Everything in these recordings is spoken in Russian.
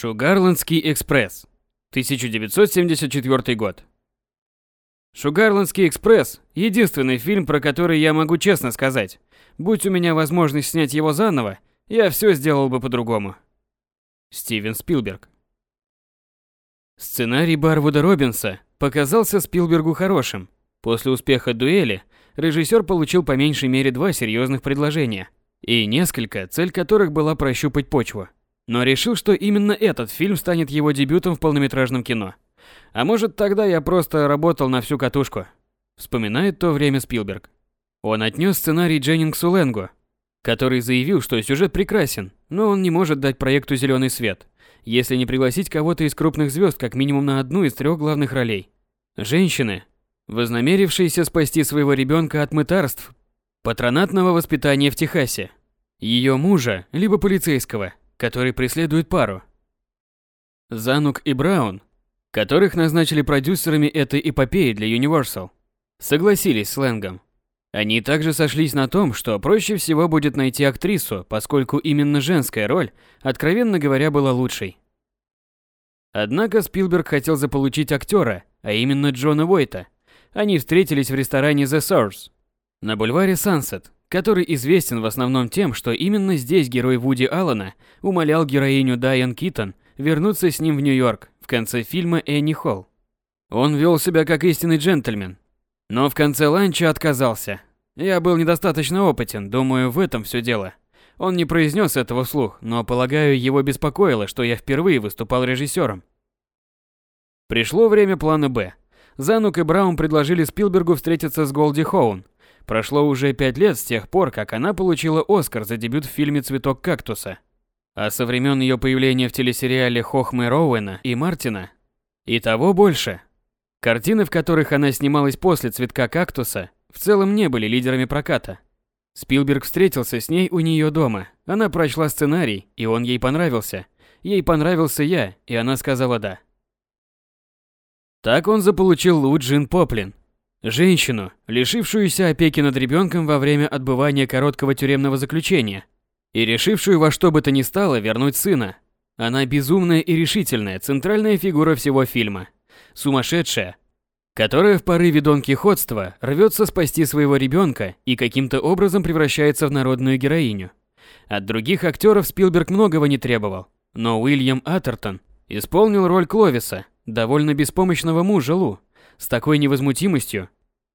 Шугарландский экспресс. 1974 год. Шугарландский экспресс – единственный фильм, про который я могу честно сказать. Будь у меня возможность снять его заново, я все сделал бы по-другому. Стивен Спилберг. Сценарий Барвуда Робинса показался Спилбергу хорошим. После успеха «Дуэли» режиссер получил по меньшей мере два серьезных предложения, и несколько, цель которых была прощупать почву. Но решил, что именно этот фильм станет его дебютом в полнометражном кино. А может, тогда я просто работал на всю катушку. Вспоминает то время Спилберг. Он отнес сценарий Дженнингсу Ленгу, который заявил, что сюжет прекрасен, но он не может дать проекту зеленый свет, если не пригласить кого-то из крупных звезд как минимум на одну из трех главных ролей. Женщины, вознамерившиеся спасти своего ребенка от мытарств, патронатного воспитания в Техасе, ее мужа, либо полицейского, который преследует пару. Занук и Браун, которых назначили продюсерами этой эпопеи для Universal, согласились с Лэнгом. Они также сошлись на том, что проще всего будет найти актрису, поскольку именно женская роль, откровенно говоря, была лучшей. Однако Спилберг хотел заполучить актера, а именно Джона Уойта. Они встретились в ресторане The Source на бульваре Sunset, который известен в основном тем, что именно здесь герой Вуди Аллена умолял героиню Дайан Китон вернуться с ним в Нью-Йорк в конце фильма Энни Холл. Он вел себя как истинный джентльмен, но в конце ланча отказался. Я был недостаточно опытен, думаю, в этом все дело. Он не произнес этого вслух, но, полагаю, его беспокоило, что я впервые выступал режиссером. Пришло время плана «Б». Занук и Браун предложили Спилбергу встретиться с Голди Хоун. Прошло уже пять лет с тех пор, как она получила Оскар за дебют в фильме «Цветок кактуса». А со времен ее появления в телесериале Хохмы Роуэна и Мартина и того больше. Картины, в которых она снималась после «Цветка кактуса», в целом не были лидерами проката. Спилберг встретился с ней у нее дома. Она прочла сценарий, и он ей понравился. Ей понравился я, и она сказала «да». Так он заполучил Лу Джин Поплин, женщину, лишившуюся опеки над ребенком во время отбывания короткого тюремного заключения и решившую во что бы то ни стало вернуть сына. Она безумная и решительная центральная фигура всего фильма – сумасшедшая, которая в порыве донкихотства рвется спасти своего ребенка и каким-то образом превращается в народную героиню. От других актеров Спилберг многого не требовал, но Уильям Атертон исполнил роль Кловиса, довольно беспомощного мужа Лу, с такой невозмутимостью,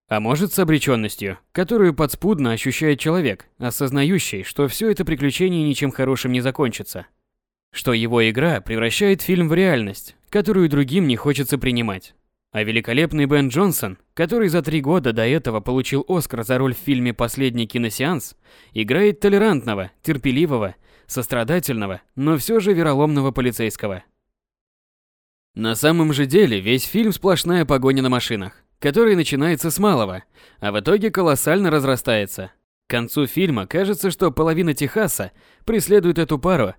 а может с обреченностью, которую подспудно ощущает человек, осознающий, что все это приключение ничем хорошим не закончится. Что его игра превращает фильм в реальность, которую другим не хочется принимать. А великолепный Бен Джонсон, который за три года до этого получил Оскар за роль в фильме «Последний киносеанс», играет толерантного, терпеливого, сострадательного, но все же вероломного полицейского. На самом же деле весь фильм сплошная погоня на машинах, которая начинается с малого, а в итоге колоссально разрастается. К концу фильма кажется, что половина Техаса преследует эту пару,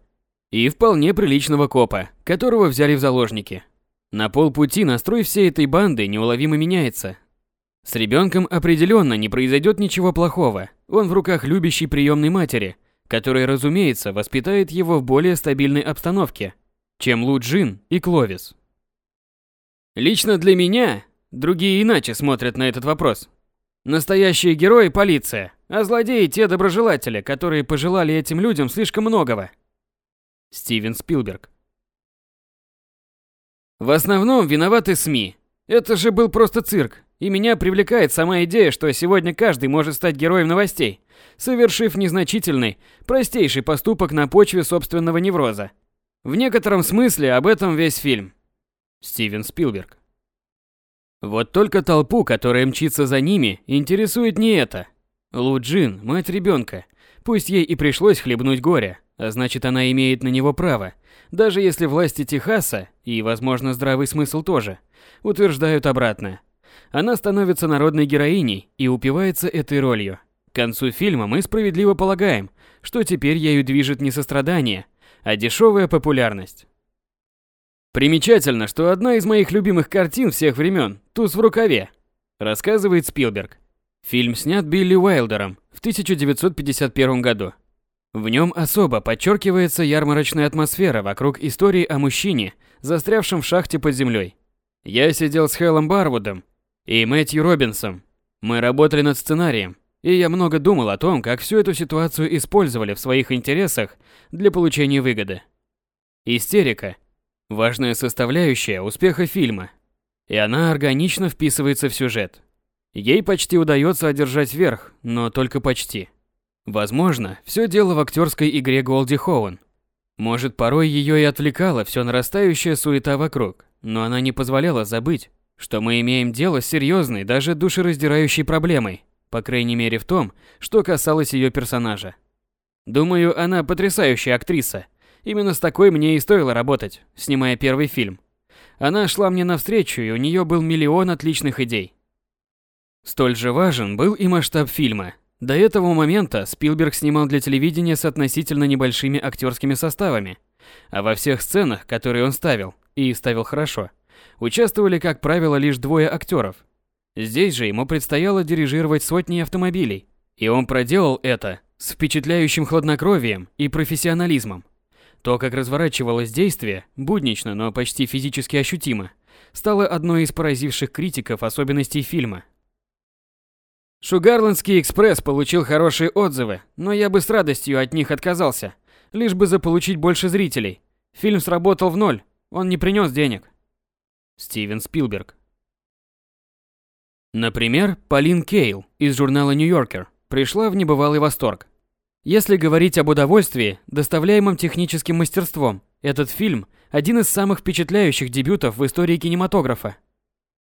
и вполне приличного копа, которого взяли в заложники. На полпути настрой всей этой банды неуловимо меняется. С ребенком определенно не произойдет ничего плохого. Он в руках любящей приемной матери, которая, разумеется, воспитает его в более стабильной обстановке, чем Лу Джин и Кловис. Лично для меня, другие иначе смотрят на этот вопрос. Настоящие герои – полиция, а злодеи – те доброжелатели, которые пожелали этим людям слишком многого. Стивен Спилберг. В основном виноваты СМИ. Это же был просто цирк. И меня привлекает сама идея, что сегодня каждый может стать героем новостей, совершив незначительный, простейший поступок на почве собственного невроза. В некотором смысле об этом весь фильм. Стивен Спилберг. Вот только толпу, которая мчится за ними, интересует не это. Лу Джин, мать ребенка, пусть ей и пришлось хлебнуть горе, а значит, она имеет на него право, даже если власти Техаса, и, возможно, здравый смысл тоже, утверждают обратное. Она становится народной героиней и упивается этой ролью. К концу фильма мы справедливо полагаем, что теперь ею движет не сострадание, а дешевая популярность. Примечательно, что одна из моих любимых картин всех времен «Туз в рукаве», рассказывает Спилберг. Фильм снят Билли Уайлдером в 1951 году. В нем особо подчеркивается ярмарочная атмосфера вокруг истории о мужчине, застрявшем в шахте под землей. Я сидел с Хелом Барвудом и Мэтью Робинсом. Мы работали над сценарием, и я много думал о том, как всю эту ситуацию использовали в своих интересах для получения выгоды. Истерика – важная составляющая успеха фильма, и она органично вписывается в сюжет. Ей почти удается одержать верх, но только почти. Возможно, все дело в актерской игре Голди Хоун. Может, порой ее и отвлекала все нарастающая суета вокруг, но она не позволяла забыть, что мы имеем дело с серьезной, даже душераздирающей проблемой, по крайней мере в том, что касалось ее персонажа. Думаю, она потрясающая актриса. Именно с такой мне и стоило работать, снимая первый фильм. Она шла мне навстречу, и у нее был миллион отличных идей. Столь же важен был и масштаб фильма – до этого момента Спилберг снимал для телевидения с относительно небольшими актерскими составами, а во всех сценах, которые он ставил, и ставил хорошо, участвовали, как правило, лишь двое актеров. Здесь же ему предстояло дирижировать сотни автомобилей, и он проделал это с впечатляющим хладнокровием и профессионализмом. То, как разворачивалось действие, буднично, но почти физически ощутимо, стало одной из поразивших критиков особенностей фильма – Шугарландский экспресс получил хорошие отзывы, но я бы с радостью от них отказался, лишь бы заполучить больше зрителей. Фильм сработал в ноль, он не принес денег. Стивен Спилберг Например, Полин Кейл из журнала «Нью-Йоркер» пришла в небывалый восторг. Если говорить об удовольствии, доставляемом техническим мастерством, этот фильм – один из самых впечатляющих дебютов в истории кинематографа.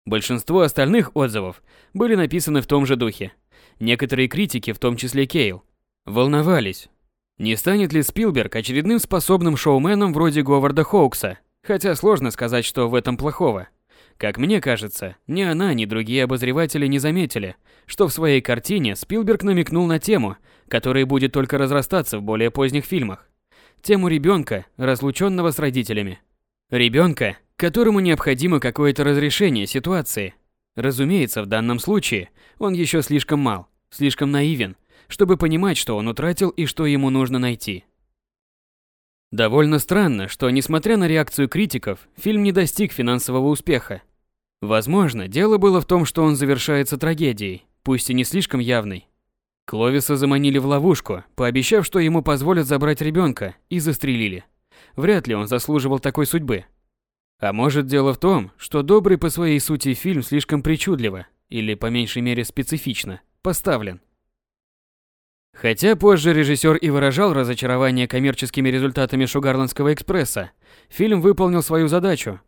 Большинство остальных отзывов были написаны в том же духе. Некоторые критики, в том числе Кейл, волновались. Не станет ли Спилберг очередным способным шоуменом вроде Говарда Хоукса? Хотя сложно сказать, что в этом плохого. Как мне кажется, ни она, ни другие обозреватели не заметили, что в своей картине Спилберг намекнул на тему, которая будет только разрастаться в более поздних фильмах. Тему ребенка, разлученного с родителями. Ребенка, которому необходимо какое-то разрешение ситуации. Разумеется, в данном случае он еще слишком мал, слишком наивен, чтобы понимать, что он утратил и что ему нужно найти. Довольно странно, что, несмотря на реакцию критиков, фильм не достиг финансового успеха. Возможно, дело было в том, что он завершается трагедией, пусть и не слишком явной. Кловиса заманили в ловушку, пообещав, что ему позволят забрать ребенка, и застрелили. Вряд ли он заслуживал такой судьбы. А может дело в том, что добрый по своей сути фильм слишком причудливо, или по меньшей мере специфично, поставлен. Хотя позже режиссер и выражал разочарование коммерческими результатами Шугарландского экспресса, фильм выполнил свою задачу.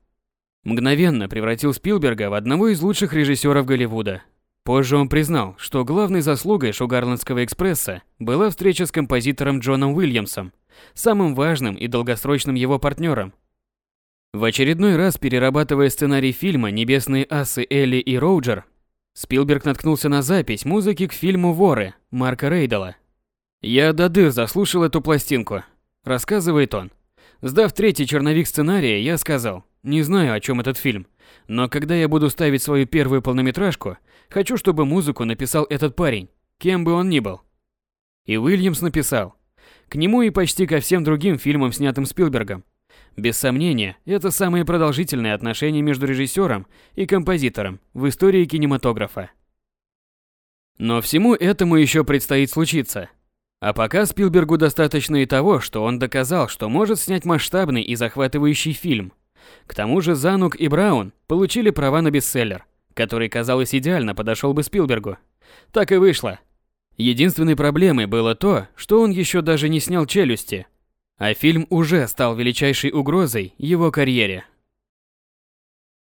Мгновенно превратил Спилберга в одного из лучших режиссеров Голливуда. Позже он признал, что главной заслугой Шугарландского экспресса была встреча с композитором Джоном Уильямсом, самым важным и долгосрочным его партнером – в очередной раз перерабатывая сценарий фильма «Небесные асы Элли и Роуджер», Спилберг наткнулся на запись музыки к фильму «Воры» Марка Рейдела. «Я до дыр заслушал эту пластинку», – рассказывает он. Сдав третий черновик сценария, я сказал, не знаю, о чем этот фильм, но когда я буду ставить свою первую полнометражку, хочу, чтобы музыку написал этот парень, кем бы он ни был. И Уильямс написал. К нему и почти ко всем другим фильмам, снятым Спилбергом, без сомнения, это самые продолжительные отношения между режиссером и композитором в истории кинематографа. Но всему этому еще предстоит случиться. А пока Спилбергу достаточно и того, что он доказал, что может снять масштабный и захватывающий фильм. К тому же Занук и Браун получили права на бестселлер, который, казалось, идеально подошел бы Спилбергу. Так и вышло. Единственной проблемой было то, что он еще даже не снял «Челюсти», а фильм уже стал величайшей угрозой его карьере.